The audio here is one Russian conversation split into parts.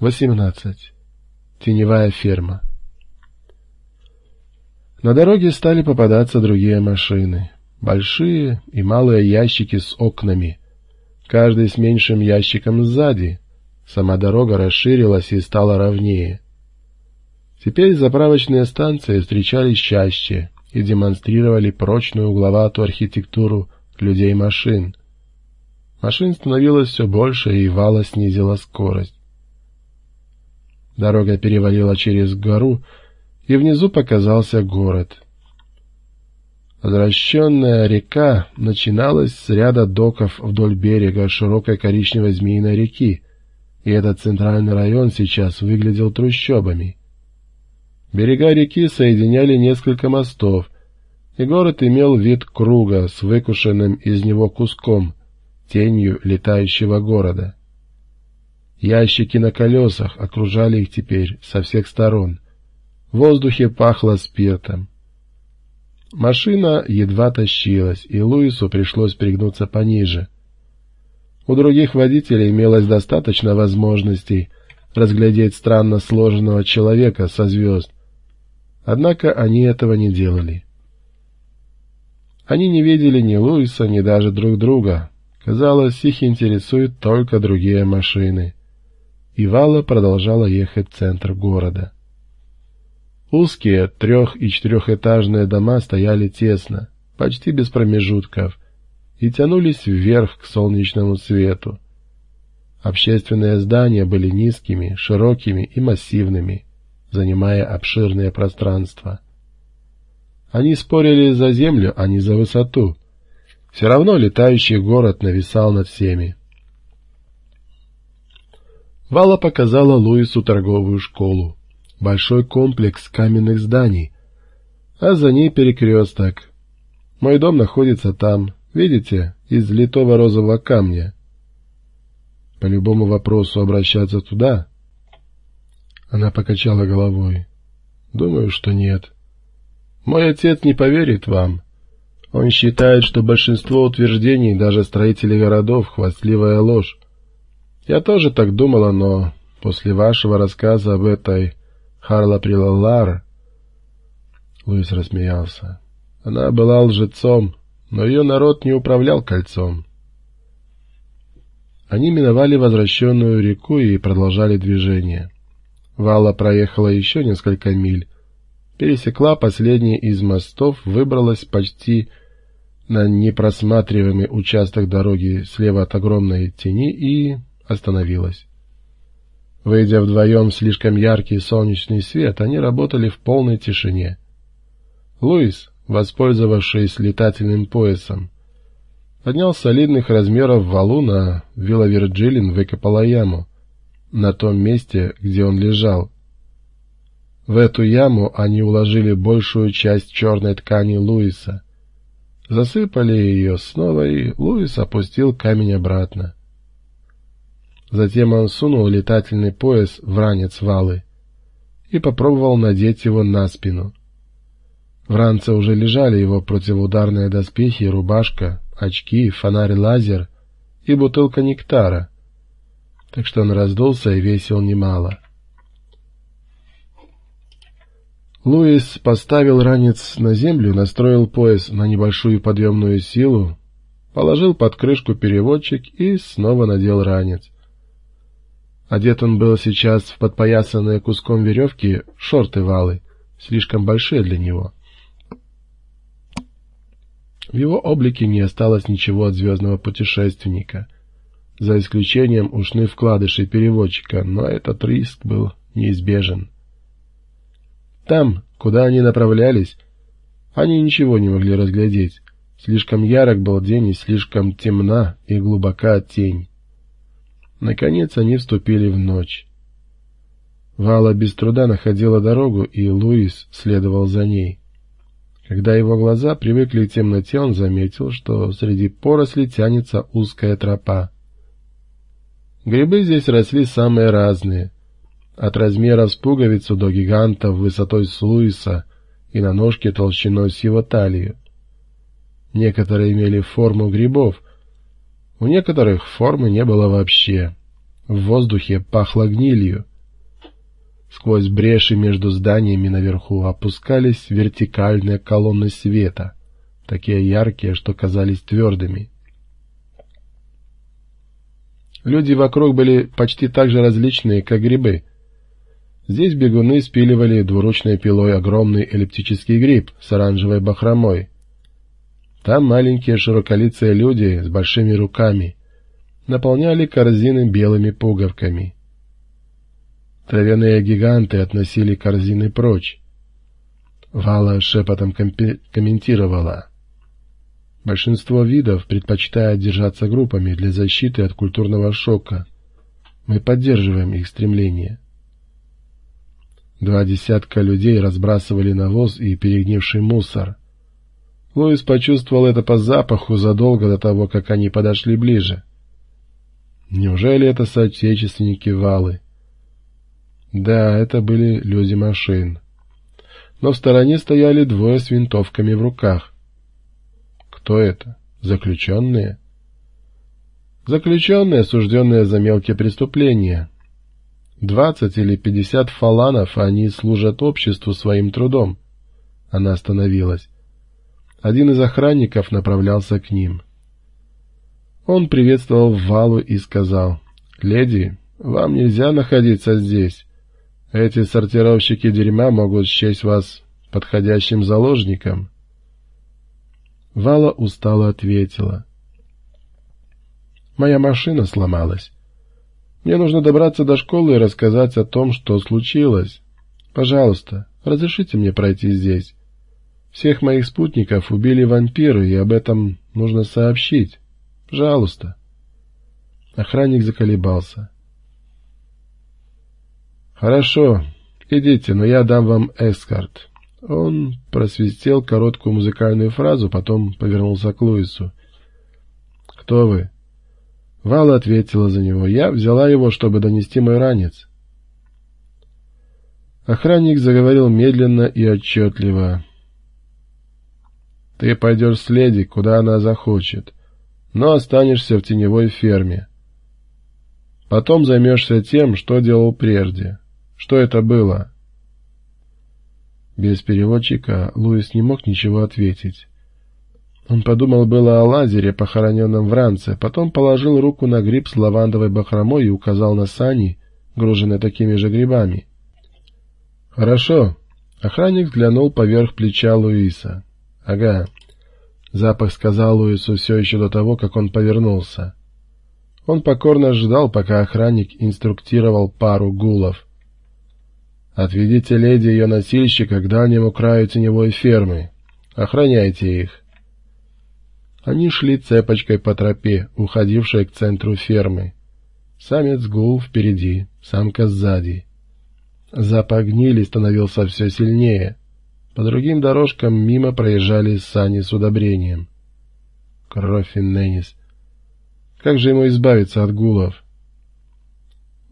18. Теневая ферма. На дороге стали попадаться другие машины. Большие и малые ящики с окнами. Каждый с меньшим ящиком сзади. Сама дорога расширилась и стала ровнее. Теперь заправочные станции встречались чаще и демонстрировали прочную угловатую архитектуру людей-машин. Машин становилось все больше, и Вала снизила скорость. Дорога перевалила через гору, и внизу показался город. Возвращенная река начиналась с ряда доков вдоль берега широкой коричневой змеиной реки, и этот центральный район сейчас выглядел трущобами. Берега реки соединяли несколько мостов, и город имел вид круга с выкушенным из него куском, тенью летающего города. Ящики на колесах окружали их теперь со всех сторон. В воздухе пахло спиртом. Машина едва тащилась, и Луису пришлось пригнуться пониже. У других водителей имелось достаточно возможностей разглядеть странно сложенного человека со звезд. Однако они этого не делали. Они не видели ни Луиса, ни даже друг друга. Казалось, их интересуют только другие машины и Вала продолжала ехать в центр города. Узкие трех- и четырехэтажные дома стояли тесно, почти без промежутков, и тянулись вверх к солнечному свету. Общественные здания были низкими, широкими и массивными, занимая обширное пространство. Они спорили за землю, а не за высоту. Все равно летающий город нависал над всеми. Вала показала Луису торговую школу, большой комплекс каменных зданий, а за ней перекресток. Мой дом находится там, видите, из литого розового камня. По любому вопросу обращаться туда? Она покачала головой. Думаю, что нет. Мой отец не поверит вам. Он считает, что большинство утверждений даже строителей городов — хвастливая ложь. Я тоже так думала, но после вашего рассказа об этой Харла Прилалар... Луис рассмеялся. Она была лжецом, но ее народ не управлял кольцом. Они миновали возвращенную реку и продолжали движение. Вала проехала еще несколько миль, пересекла последний из мостов, выбралась почти на непросматриваемый участок дороги слева от огромной тени и остановилась. Выйдя вдвоем в слишком яркий солнечный свет, они работали в полной тишине. Луис, воспользовавшись летательным поясом, поднял солидных размеров валу на Вилла-Вирджилин выкопала яму, на том месте, где он лежал. В эту яму они уложили большую часть черной ткани Луиса. Засыпали ее снова, и Луис опустил камень обратно. Затем он сунул летательный пояс в ранец валы и попробовал надеть его на спину. В ранце уже лежали его противоударные доспехи, рубашка, очки, фонарь-лазер и бутылка нектара, так что он раздулся и весил немало. Луис поставил ранец на землю, настроил пояс на небольшую подъемную силу, положил под крышку переводчик и снова надел ранец. Одет он был сейчас в подпоясанные куском веревки шорты-валы, слишком большие для него. В его облике не осталось ничего от звездного путешественника, за исключением ушны вкладышей переводчика, но этот риск был неизбежен. Там, куда они направлялись, они ничего не могли разглядеть. Слишком ярок был день и слишком темна и глубока тень. Наконец они вступили в ночь. Вала без труда находила дорогу, и Луис следовал за ней. Когда его глаза привыкли к темноте, он заметил, что среди поросли тянется узкая тропа. Грибы здесь росли самые разные, от размеров с пуговицу до гигантов высотой с Луиса и на ножке толщиной с его талию. Некоторые имели форму грибов, у некоторых формы не было вообще. В воздухе пахло гнилью. Сквозь бреши между зданиями наверху опускались вертикальные колонны света, такие яркие, что казались твердыми. Люди вокруг были почти так же различные, как грибы. Здесь бегуны спиливали двуручной пилой огромный эллиптический гриб с оранжевой бахромой. Там маленькие широколицые люди с большими руками наполняли корзины белыми пуговками. Травяные гиганты относили корзины прочь. Вала шепотом комментировала. Большинство видов предпочитают держаться группами для защиты от культурного шока. Мы поддерживаем их стремление. Два десятка людей разбрасывали навоз и перегнивший мусор. Луис почувствовал это по запаху задолго до того, как они подошли ближе. Неужели это соотечественники Валы? Да, это были люди машин. Но в стороне стояли двое с винтовками в руках. Кто это? Заключенные? Заключенные, осужденные за мелкие преступления. Двадцать или пятьдесят фаланов они служат обществу своим трудом. Она остановилась. Один из охранников направлялся к ним. Он приветствовал Валу и сказал, «Леди, вам нельзя находиться здесь. Эти сортировщики дерьма могут счесть вас подходящим заложником». Вала устало ответила. «Моя машина сломалась. Мне нужно добраться до школы и рассказать о том, что случилось. Пожалуйста, разрешите мне пройти здесь. Всех моих спутников убили вампиры, и об этом нужно сообщить. Пожалуйста». Охранник заколебался. «Хорошо, идите, но я дам вам эскорт. Он просвистел короткую музыкальную фразу, потом повернулся к Луису. «Кто вы?» Вала ответила за него. «Я взяла его, чтобы донести мой ранец». Охранник заговорил медленно и отчетливо. «Ты пойдешь с леди, куда она захочет, но останешься в теневой ферме. Потом займешься тем, что делал прежде. Что это было?» Без переводчика Луис не мог ничего ответить. Он подумал было о лазере, похороненном в ранце, потом положил руку на гриб с лавандовой бахромой и указал на сани, груженные такими же грибами. «Хорошо». Охранник взглянул поверх плеча Луиса. «Ага». Запах сказал Луису все еще до того, как он повернулся. Он покорно ждал, пока охранник инструктировал пару гулов. Отведите леди и ее носильщика к дальнему краю теневой фермы. Охраняйте их. Они шли цепочкой по тропе, уходившей к центру фермы. Самец гул впереди, самка сзади. Запах гнили становился все сильнее. По другим дорожкам мимо проезжали сани с удобрением. Кровь Неннис. Как же ему избавиться от гулов?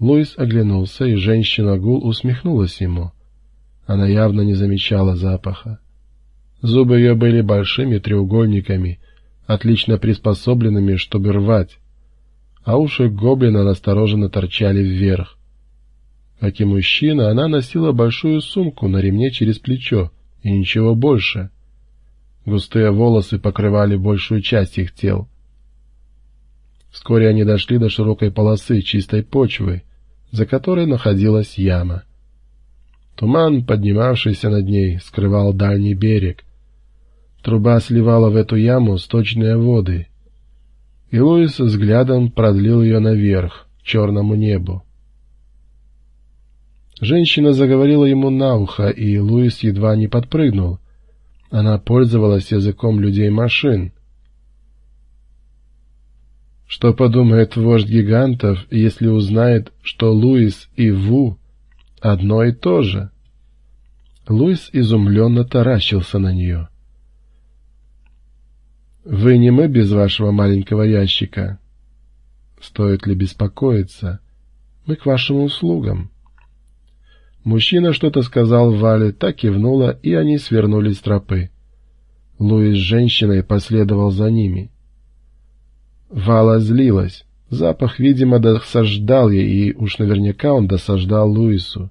Луис оглянулся, и женщина-гул усмехнулась ему. Она явно не замечала запаха. Зубы ее были большими треугольниками, отлично приспособленными, чтобы рвать, а уши гоблина настороженно торчали вверх. Как и мужчина, она носила большую сумку на ремне через плечо, и ничего больше. Густые волосы покрывали большую часть их тел. Вскоре они дошли до широкой полосы чистой почвы, за которой находилась яма. Туман, поднимавшийся над ней, скрывал дальний берег. Труба сливала в эту яму сточные воды, и Луис взглядом продлил ее наверх, к черному небу. Женщина заговорила ему на ухо, и Луис едва не подпрыгнул. Она пользовалась языком людей-машин — что подумает вождь гигантов, если узнает, что Луис и Ву одно и то же? Луис изумленно таращился на нее. «Вы не мы без вашего маленького ящика. Стоит ли беспокоиться? Мы к вашим услугам». Мужчина что-то сказал Вале, так кивнула, и они свернули с тропы. Луис с женщиной последовал за ними. Вала злилась. Запах, видимо, досаждал ей, и уж наверняка он досаждал Луису.